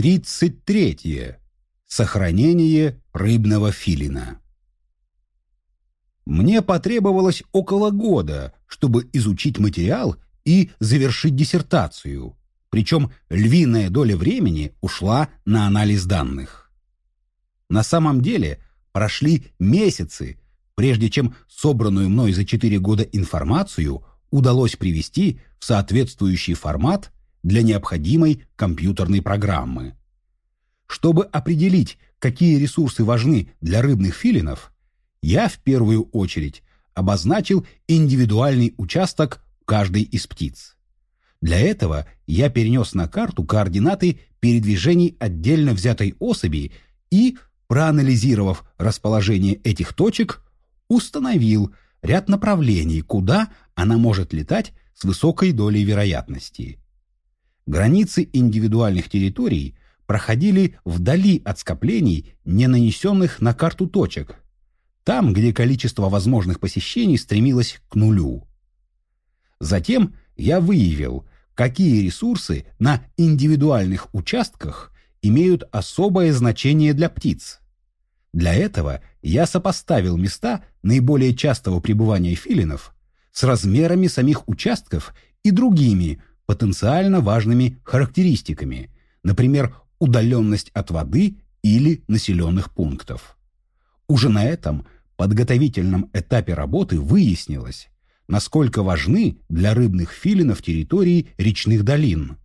33. Сохранение рыбного филина. Мне потребовалось около года, чтобы изучить материал и завершить диссертацию, причем львиная доля времени ушла на анализ данных. На самом деле прошли месяцы, прежде чем собранную мной за 4 года информацию удалось привести в соответствующий формат для необходимой компьютерной программы. Чтобы определить, какие ресурсы важны для рыбных филинов, я в первую очередь обозначил индивидуальный участок каждой из птиц. Для этого я перенес на карту координаты передвижений отдельно взятой особи и, проанализировав расположение этих точек, установил ряд направлений, куда она может летать с высокой долей вероятности. Границы индивидуальных территорий проходили вдали от скоплений, не нанесенных на карту точек, там, где количество возможных посещений стремилось к нулю. Затем я выявил, какие ресурсы на индивидуальных участках имеют особое значение для птиц. Для этого я сопоставил места наиболее частого пребывания филинов с размерами самих участков и другими потенциально важными характеристиками, например, удаленность от воды или населенных пунктов. Уже на этом подготовительном этапе работы выяснилось, насколько важны для рыбных филинов территории речных долин.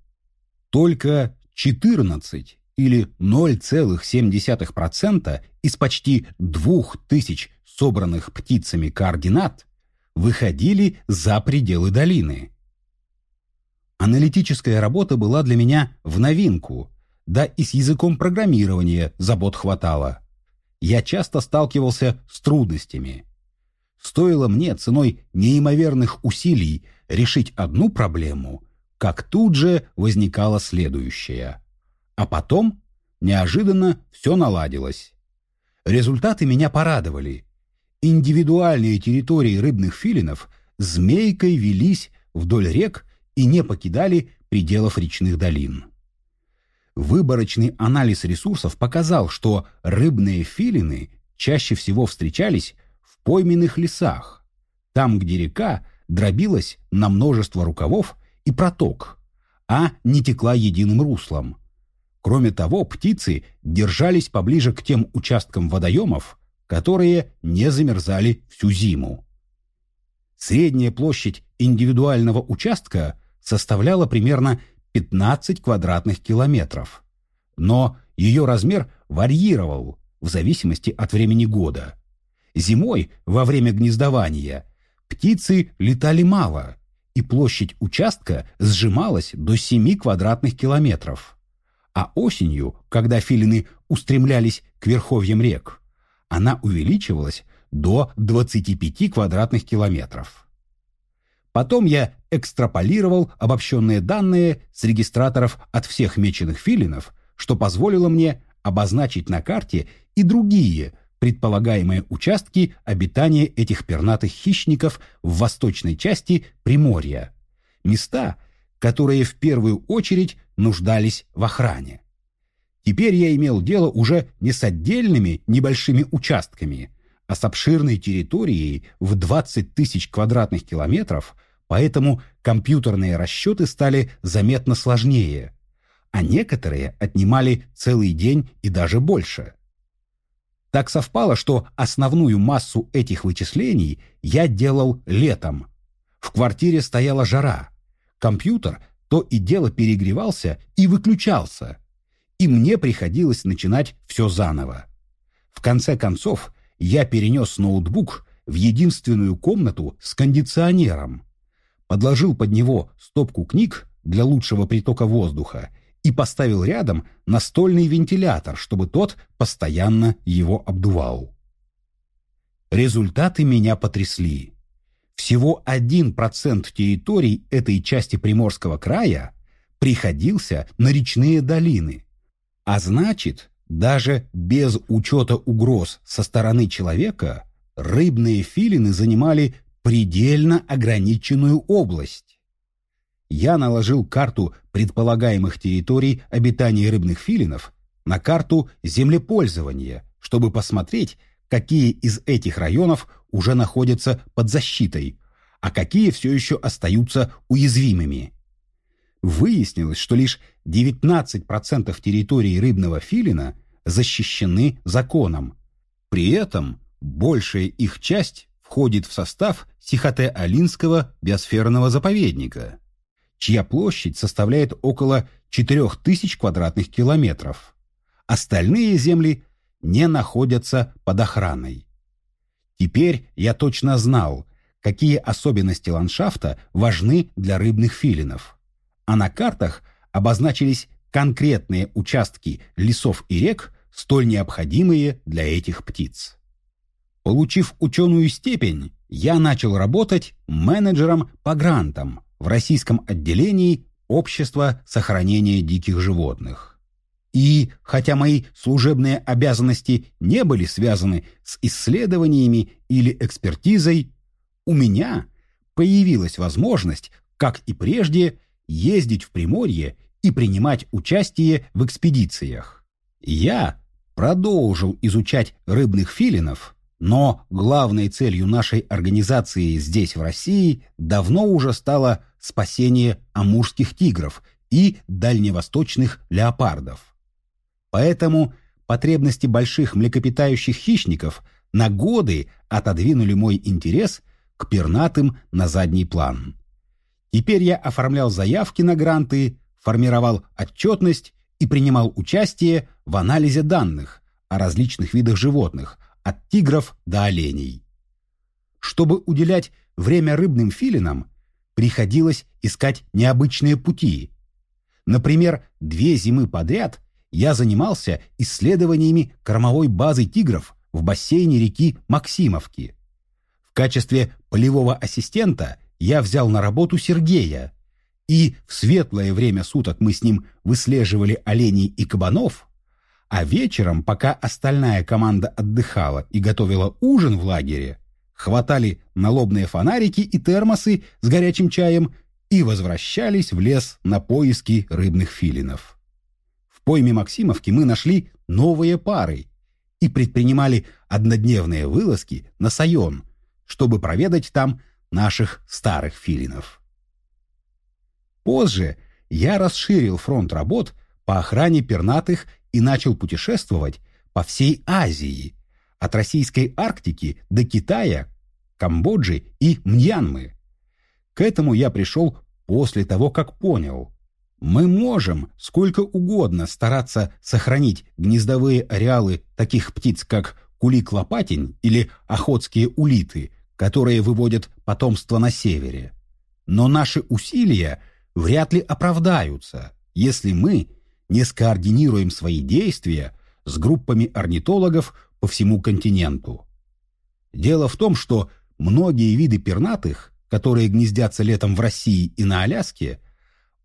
Только 14 или 0,7% из почти 2000 собранных птицами координат выходили за пределы долины. Аналитическая работа была для меня в новинку, да и с языком программирования забот хватало. Я часто сталкивался с трудностями. Стоило мне ценой неимоверных усилий решить одну проблему, как тут же возникала следующая. А потом, неожиданно, все наладилось. Результаты меня порадовали. Индивидуальные территории рыбных филинов змейкой велись вдоль рек и не покидали пределов речных долин. Выборочный анализ ресурсов показал, что рыбные филины чаще всего встречались в пойменных лесах, там, где река дробилась на множество рукавов и проток, а не текла единым руслом. Кроме того, птицы держались поближе к тем участкам водоемов, которые не замерзали всю зиму. Средняя площадь индивидуального участка составляла примерно 15 квадратных километров. Но ее размер варьировал в зависимости от времени года. Зимой, во время гнездования, птицы летали мало, и площадь участка сжималась до 7 квадратных километров. А осенью, когда филины устремлялись к верховьям рек, она увеличивалась до 25 квадратных километров. Потом я экстраполировал обобщенные данные с регистраторов от всех меченых филинов, что позволило мне обозначить на карте и другие предполагаемые участки обитания этих пернатых хищников в восточной части Приморья. Места, которые в первую очередь нуждались в охране. Теперь я имел дело уже не с отдельными небольшими участками, а с обширной территорией в 20 тысяч квадратных километров, поэтому компьютерные расчеты стали заметно сложнее, а некоторые отнимали целый день и даже больше. Так совпало, что основную массу этих вычислений я делал летом. В квартире стояла жара. Компьютер то и дело перегревался и выключался. И мне приходилось начинать все заново. В конце концов, я перенес ноутбук в единственную комнату с кондиционером, подложил под него стопку книг для лучшего притока воздуха и поставил рядом настольный вентилятор, чтобы тот постоянно его обдувал. Результаты меня потрясли. Всего 1% территорий этой части Приморского края приходился на речные долины. А значит, даже без учета угроз со стороны человека, рыбные филины занимали предельно ограниченную область. я наложил карту предполагаемых территорий обитания рыбных филинов на карту землепользования, чтобы посмотреть, какие из этих районов уже находятся под защитой, а какие все еще остаются уязвимыми. Выяснилось, что лишь 19% территории рыбного филина защищены законом. При этом большая их часть входит в состав Сихоте-Алинского биосферного заповедника, чья площадь составляет около 4000 квадратных километров. Остальные земли не находятся под охраной. Теперь я точно знал, какие особенности ландшафта важны для рыбных филинов. А на картах обозначились конкретные участки лесов и рек, столь необходимые для этих птиц. Получив ученую степень, я начал работать менеджером по грантам в российском отделении Общества сохранения диких животных. И хотя мои служебные обязанности не были связаны с исследованиями или экспертизой, у меня появилась возможность, как и прежде, ездить в Приморье и принимать участие в экспедициях. Я продолжил изучать рыбных филинов, но главной целью нашей организации здесь, в России, давно уже стало спасение амурских тигров и дальневосточных леопардов. Поэтому потребности больших млекопитающих хищников на годы отодвинули мой интерес к пернатым на задний план. Теперь я оформлял заявки на гранты, формировал отчетность и принимал участие в анализе данных о различных видах животных, от тигров до оленей. Чтобы уделять время рыбным филинам, приходилось искать необычные пути. Например, две зимы подряд я занимался исследованиями кормовой базы тигров в бассейне реки Максимовки. В качестве полевого ассистента я взял на работу Сергея, и в светлое время суток мы с ним выслеживали оленей и кабанов, а вечером, пока остальная команда отдыхала и готовила ужин в лагере, хватали налобные фонарики и термосы с горячим чаем и возвращались в лес на поиски рыбных филинов. В пойме Максимовки мы нашли новые пары и предпринимали однодневные вылазки на Сайон, чтобы проведать там наших старых филинов. Позже я расширил фронт работ по охране пернатых и начал путешествовать по всей Азии, от российской Арктики до Китая, Камбоджи и Мьянмы. К этому я пришел после того, как понял. Мы можем сколько угодно стараться сохранить гнездовые ареалы таких птиц, как кулик-лопатень или охотские улиты, которые выводят потомство на севере. Но наши усилия вряд ли оправдаются, если мы не скоординируем свои действия с группами орнитологов по всему континенту. Дело в том, что многие виды пернатых, которые гнездятся летом в России и на Аляске,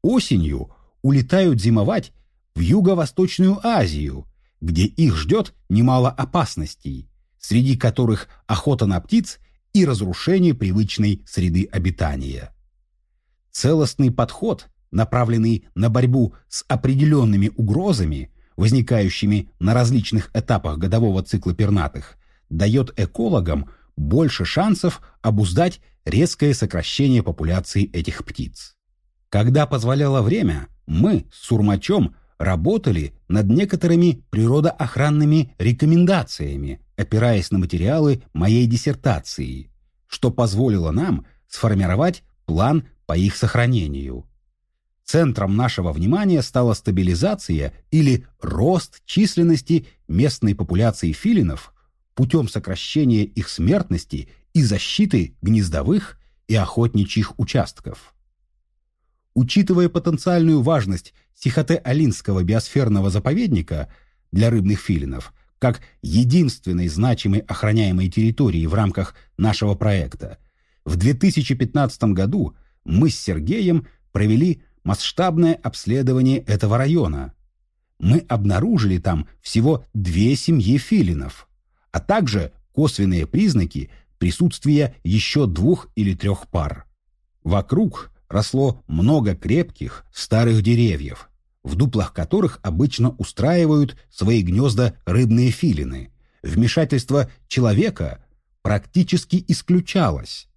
осенью улетают зимовать в Юго-Восточную Азию, где их ждет немало опасностей, среди которых охота на птиц и разрушение привычной среды обитания. Целостный подход направленный на борьбу с определенными угрозами, возникающими на различных этапах годового цикла пернатых, дает экологам больше шансов обуздать резкое сокращение популяции этих птиц. Когда позволяло время, мы с Сурмачом работали над некоторыми природоохранными рекомендациями, опираясь на материалы моей диссертации, что позволило нам сформировать план по их сохранению. Центром нашего внимания стала стабилизация или рост численности местной популяции филинов путем сокращения их смертности и защиты гнездовых и охотничьих участков. Учитывая потенциальную важность Сихоте-Алинского биосферного заповедника для рыбных филинов как единственной значимой охраняемой территории в рамках нашего проекта, в 2015 году мы с Сергеем провели масштабное обследование этого района. Мы обнаружили там всего две семьи филинов, а также косвенные признаки присутствия еще двух или трех пар. Вокруг росло много крепких старых деревьев, в дуплах которых обычно устраивают свои гнезда рыбные филины. Вмешательство человека практически исключалось.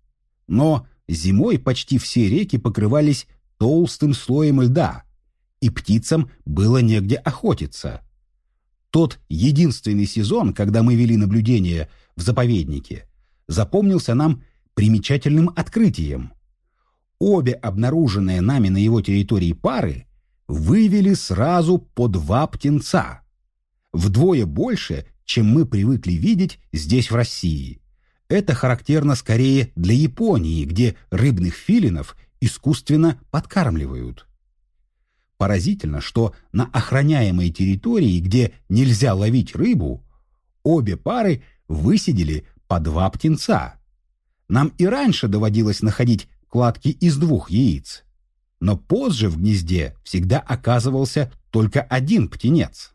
Но зимой почти все реки покрывались толстым слоем льда, и птицам было негде охотиться. Тот единственный сезон, когда мы вели наблюдение в заповеднике, запомнился нам примечательным открытием. Обе обнаруженные нами на его территории пары вывели сразу по два птенца. Вдвое больше, чем мы привыкли видеть здесь в России. Это характерно скорее для Японии, где рыбных филинов искусственно подкармливают. Поразительно, что на охраняемой территории, где нельзя ловить рыбу, обе пары высидели по два птенца. Нам и раньше доводилось находить кладки из двух яиц. Но позже в гнезде всегда оказывался только один птенец.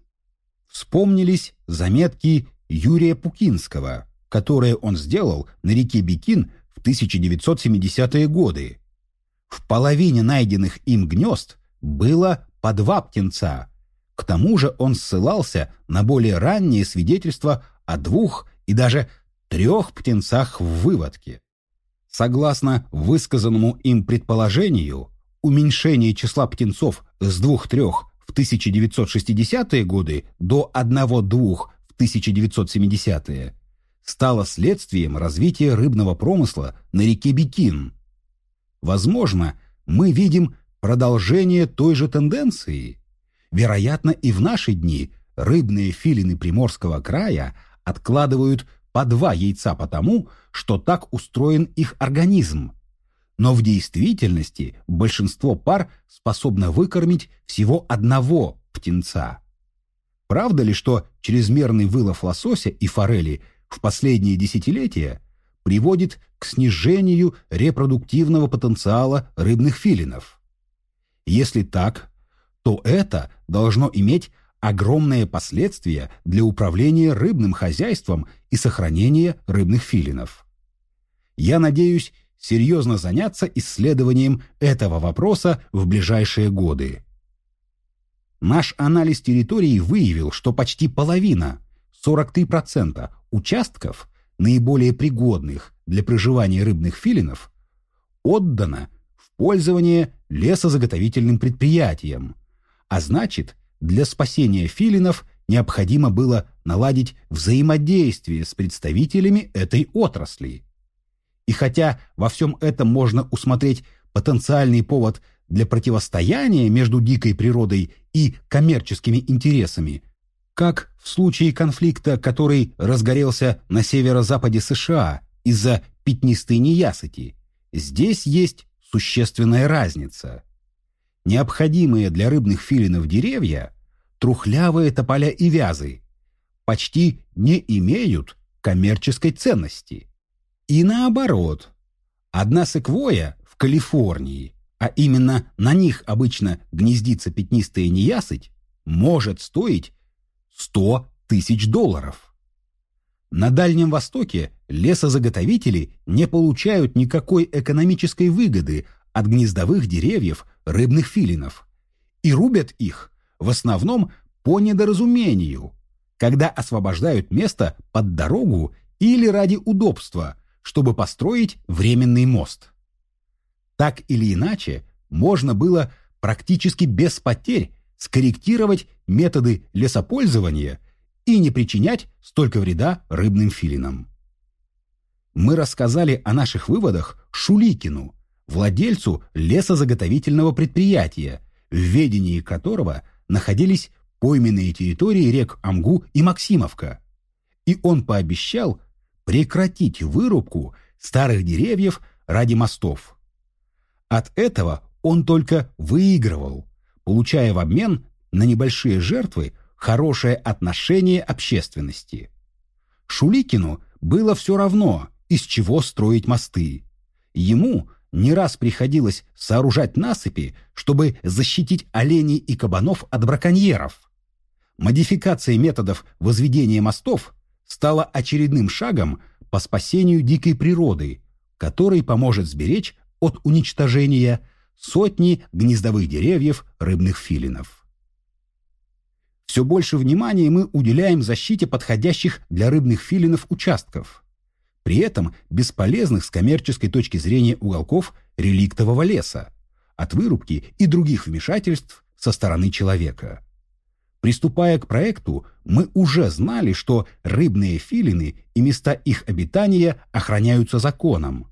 Вспомнились заметки Юрия Пукинского, которые он сделал на реке Бикин в 1970-е годы. В половине найденных им гнезд было по два птенца. К тому же он ссылался на более ранние свидетельства о двух и даже трех птенцах в выводке. Согласно высказанному им предположению, уменьшение числа птенцов с двух-трех в 1960-е годы до одного-двух в 1970-е стало следствием развития рыбного промысла на реке Бикин. Возможно, мы видим продолжение той же тенденции. Вероятно, и в наши дни рыбные филины Приморского края откладывают по два яйца потому, что так устроен их организм. Но в действительности большинство пар способно выкормить всего одного птенца. Правда ли, что чрезмерный вылов лосося и форели в последние десятилетия приводит к снижению репродуктивного потенциала рыбных филинов? Если так, то это должно иметь огромные последствия для управления рыбным хозяйством и сохранения рыбных филинов. Я надеюсь серьезно заняться исследованием этого вопроса в ближайшие годы. Наш анализ территории выявил, что почти половина, 43% участков, наиболее пригодных для проживания рыбных филинов, отдано пользование лесозаготовительным предприятием, а значит, для спасения филинов необходимо было наладить взаимодействие с представителями этой отрасли. И хотя во всем этом можно усмотреть потенциальный повод для противостояния между дикой природой и коммерческими интересами, как в случае конфликта, который разгорелся на северо-западе США из-за пятнистой неясыти, здесь есть существенная разница. Необходимые для рыбных филинов деревья, трухлявые тополя и вязы, почти не имеют коммерческой ценности. И наоборот, одна секвоя в Калифорнии, а именно на них обычно гнездится пятнистая неясыть, может стоить 100 тысяч долларов. На Дальнем Востоке лесозаготовители не получают никакой экономической выгоды от гнездовых деревьев рыбных филинов и рубят их в основном по недоразумению, когда освобождают место под дорогу или ради удобства, чтобы построить временный мост. Так или иначе, можно было практически без потерь скорректировать методы лесопользования и не причинять столько вреда рыбным филинам. Мы рассказали о наших выводах Шуликину, владельцу лесозаготовительного предприятия, в ведении которого находились пойменные территории рек Амгу и Максимовка. И он пообещал прекратить вырубку старых деревьев ради мостов. От этого он только выигрывал, получая в обмен на небольшие жертвы хорошее отношение общественности. Шуликину было все равно, из чего строить мосты. Ему не раз приходилось сооружать насыпи, чтобы защитить оленей и кабанов от браконьеров. Модификация методов возведения мостов стала очередным шагом по спасению дикой природы, который поможет сберечь от уничтожения сотни гнездовых деревьев рыбных филинов. Все больше внимания мы уделяем защите подходящих для рыбных филинов участков, при этом бесполезных с коммерческой точки зрения уголков реликтового леса, от вырубки и других вмешательств со стороны человека. Приступая к проекту, мы уже знали, что рыбные филины и места их обитания охраняются законом.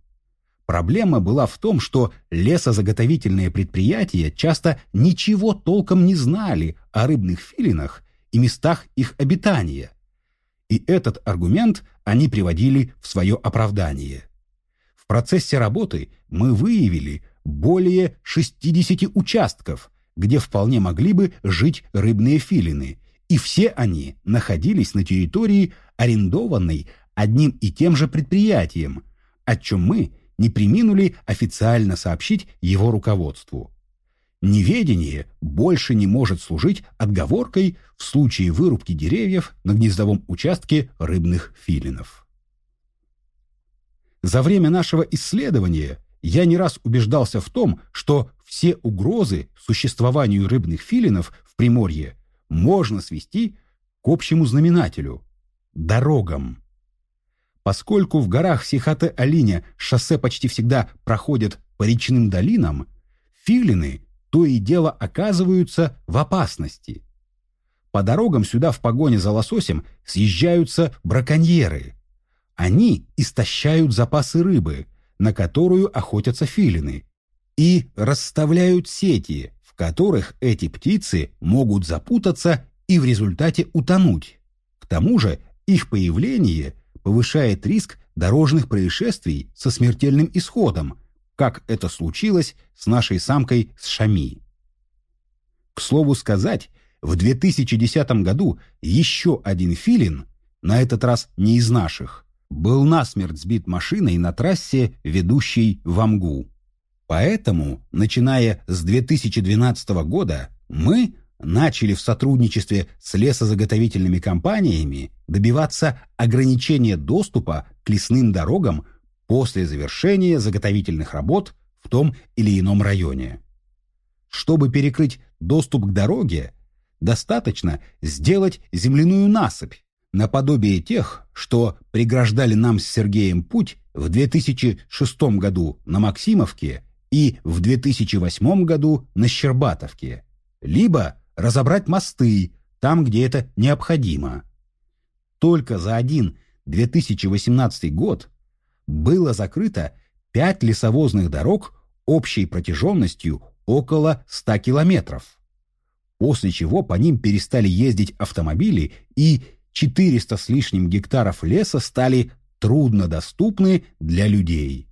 Проблема была в том, что лесозаготовительные предприятия часто ничего толком не знали о рыбных филинах и местах их обитания. И этот аргумент они приводили в свое оправдание. В процессе работы мы выявили более 60 участков, где вполне могли бы жить рыбные филины, и все они находились на территории, арендованной одним и тем же предприятием, о чем мы – не приминули официально сообщить его руководству. Неведение больше не может служить отговоркой в случае вырубки деревьев на гнездовом участке рыбных филинов. За время нашего исследования я не раз убеждался в том, что все угрозы существованию рыбных филинов в Приморье можно свести к общему знаменателю – дорогам. Поскольку в горах Сихате-Алиня шоссе почти всегда проходят по речным долинам, филины то и дело оказываются в опасности. По дорогам сюда в погоне за лососем съезжаются браконьеры. Они истощают запасы рыбы, на которую охотятся филины, и расставляют сети, в которых эти птицы могут запутаться и в результате утонуть. К тому же их появление – повышает риск дорожных происшествий со смертельным исходом, как это случилось с нашей самкой с Шами. К слову сказать, в 2010 году еще один филин, на этот раз не из наших, был насмерть сбит машиной на трассе, ведущей в Амгу. Поэтому, начиная с 2012 года, мы начали в сотрудничестве с лесозаготовительными компаниями добиваться ограничения доступа к лесным дорогам после завершения заготовительных работ в том или ином районе. Чтобы перекрыть доступ к дороге, достаточно сделать земляную насыпь, наподобие тех, что преграждали нам с Сергеем путь в 2006 году на Максимовке и в 2008 году на Щербатовке, либо разобрать мосты там, где это необходимо. Только за один 2018 год было закрыто пять лесовозных дорог общей протяженностью около 100 километров, после чего по ним перестали ездить автомобили и 400 с лишним гектаров леса стали труднодоступны для людей.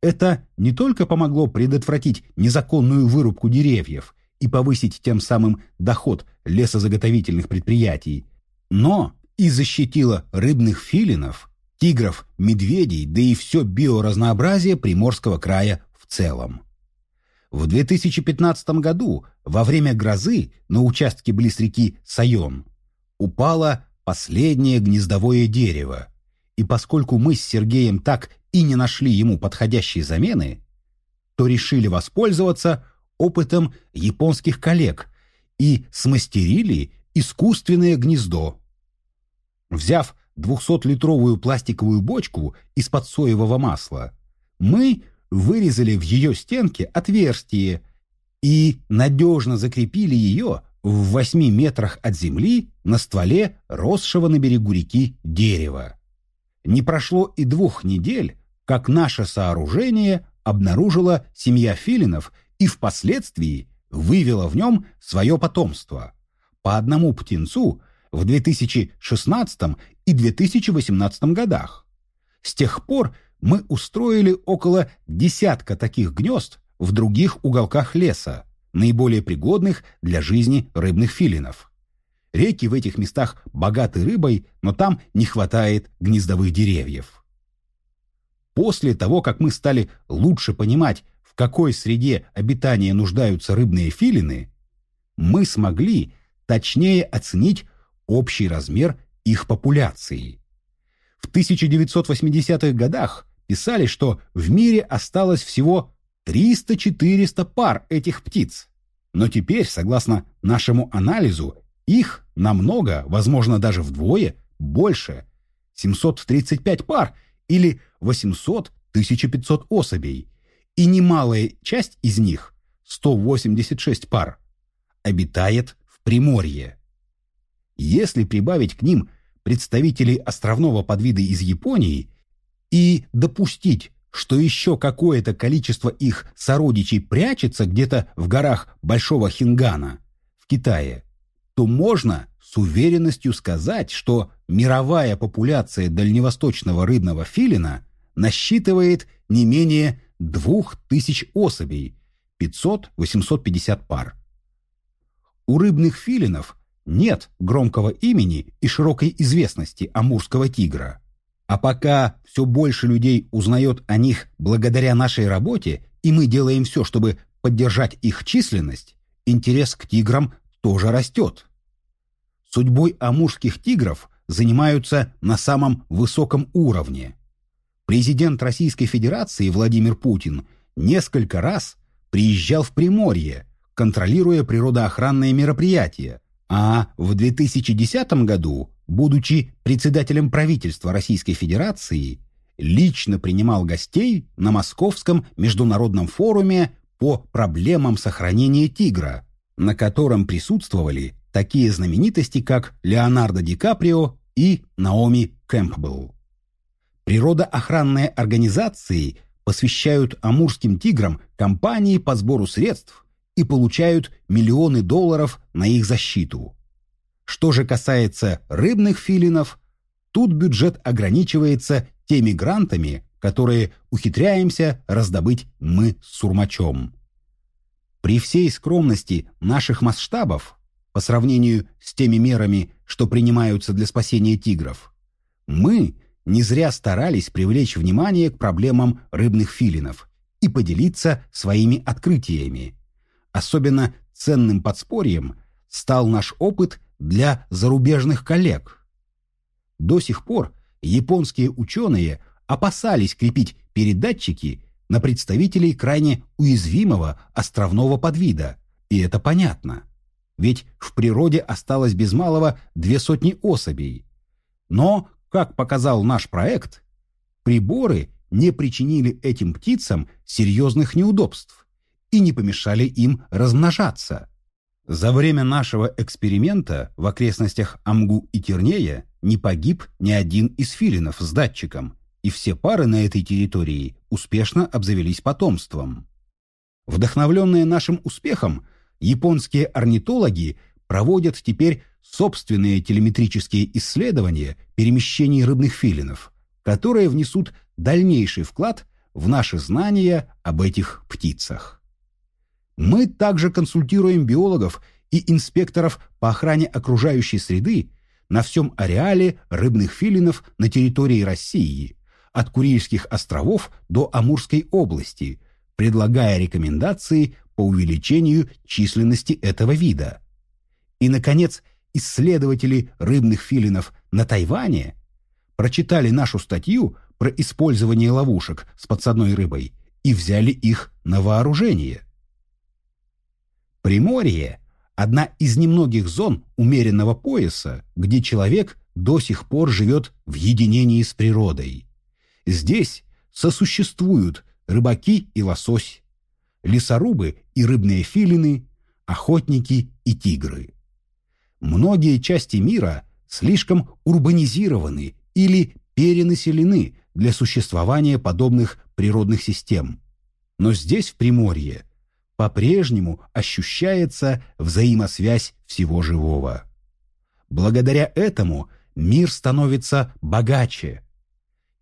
Это не только помогло предотвратить незаконную вырубку деревьев и повысить тем самым доход лесозаготовительных предприятий, но и защитила рыбных филинов, тигров, медведей, да и все биоразнообразие Приморского края в целом. В 2015 году, во время грозы на участке близ реки Сайон, упало последнее гнездовое дерево, и поскольку мы с Сергеем так и не нашли ему подходящей замены, то решили воспользоваться опытом японских коллег и смастерили искусственное гнездо. Взяв 200-литровую пластиковую бочку из-под соевого масла, мы вырезали в ее стенке отверстие и надежно закрепили ее в 8 метрах от земли на стволе росшего на берегу реки дерева. Не прошло и двух недель, как наше сооружение обнаружила семья филинов и впоследствии вывела в нем свое потомство. По одному птенцу в 2016 и 2018 годах. С тех пор мы устроили около десятка таких гнезд в других уголках леса, наиболее пригодных для жизни рыбных филинов. Реки в этих местах богаты рыбой, но там не хватает гнездовых деревьев. После того, как мы стали лучше понимать, в какой среде обитания нуждаются рыбные филины, мы смогли точнее оценить общий размер их популяции. В 1980-х годах писали, что в мире осталось всего 300-400 пар этих птиц. Но теперь, согласно нашему анализу, их намного, возможно, даже вдвое, больше. 735 пар или 800-1500 особей. И немалая часть из них, 186 пар, обитает в Приморье. Если прибавить к ним представителей островного подвида из Японии и допустить, что еще какое-то количество их сородичей прячется где-то в горах Большого Хингана в Китае, то можно с уверенностью сказать, что мировая популяция дальневосточного рыбного филина насчитывает не менее двух тысяч особей, 500-850 пар. У рыбных филинов нет громкого имени и широкой известности амурского тигра. А пока все больше людей узнает о них благодаря нашей работе, и мы делаем все, чтобы поддержать их численность, интерес к тиграм тоже растет. Судьбой амурских тигров занимаются на самом высоком уровне. Президент Российской Федерации Владимир Путин несколько раз приезжал в Приморье, контролируя природоохранные мероприятия, а в 2010 году, будучи председателем правительства Российской Федерации, лично принимал гостей на Московском международном форуме по проблемам сохранения тигра, на котором присутствовали такие знаменитости, как Леонардо Ди Каприо и Наоми Кэмпбелл. Природоохранные организации посвящают амурским тиграм кампании по сбору средств и получают миллионы долларов на их защиту. Что же касается рыбных филинов, тут бюджет ограничивается теми грантами, которые ухитряемся раздобыть мы с Сурмачом. При всей скромности наших масштабов, по сравнению с теми мерами, что принимаются для спасения тигров, мы не зря старались привлечь внимание к проблемам рыбных филинов и поделиться своими открытиями. Особенно ценным подспорьем стал наш опыт для зарубежных коллег. До сих пор японские ученые опасались крепить передатчики на представителей крайне уязвимого островного подвида, и это понятно. Ведь в природе осталось без малого две сотни особей. Но, как показал наш проект, приборы не причинили этим птицам серьезных неудобств и не помешали им размножаться. За время нашего эксперимента в окрестностях Амгу и Тернея не погиб ни один из филинов с датчиком, и все пары на этой территории успешно обзавелись потомством. Вдохновленные нашим успехом, японские орнитологи проводят теперь собственные телеметрические исследования перемещений рыбных филинов, которые внесут дальнейший вклад в наши знания об этих птицах. Мы также консультируем биологов и инспекторов по охране окружающей среды на всем ареале рыбных филинов на территории России, от Курильских островов до Амурской области, предлагая рекомендации по увеличению численности этого вида. И, наконец, исследователи рыбных филинов на Тайване прочитали нашу статью про использование ловушек с подсадной рыбой и взяли их на вооружение. Приморье – одна из немногих зон умеренного пояса, где человек до сих пор живет в единении с природой. Здесь сосуществуют рыбаки и лосось, лесорубы и рыбные филины, охотники и тигры. Многие части мира слишком урбанизированы или перенаселены для существования подобных природных систем. Но здесь, в Приморье, по-прежнему ощущается взаимосвязь всего живого. Благодаря этому мир становится богаче.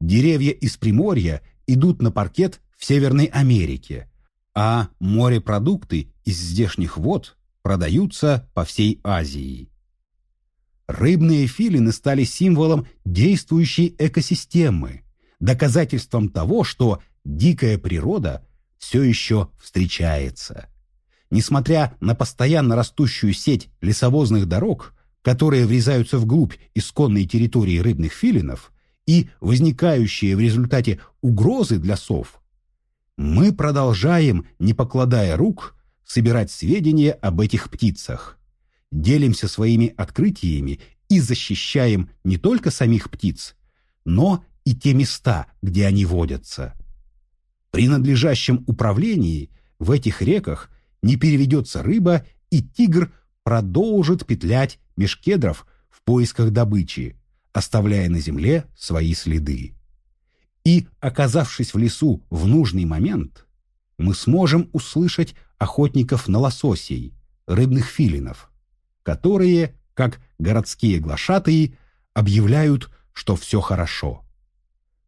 Деревья из Приморья идут на паркет в Северной Америке, а морепродукты из здешних вод продаются по всей Азии. Рыбные филины стали символом действующей экосистемы, доказательством того, что дикая природа – все еще встречается. Несмотря на постоянно растущую сеть лесовозных дорог, которые врезаются вглубь исконной территории рыбных филинов и возникающие в результате угрозы для сов, Мы продолжаем, не покладая рук, собирать сведения об этих птицах. Делимся своими открытиями и защищаем не только самих птиц, но и те места, где они водятся. При надлежащем управлении в этих реках не переведется рыба, и тигр продолжит петлять меж кедров в поисках добычи, оставляя на земле свои следы. И, оказавшись в лесу в нужный момент, мы сможем услышать охотников на лососей, рыбных филинов, которые, как городские глашатые, объявляют, что все хорошо.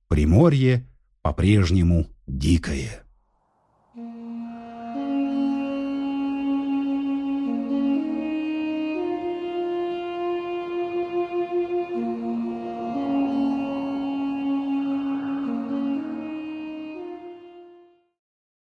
Приморье по-прежнему дикое.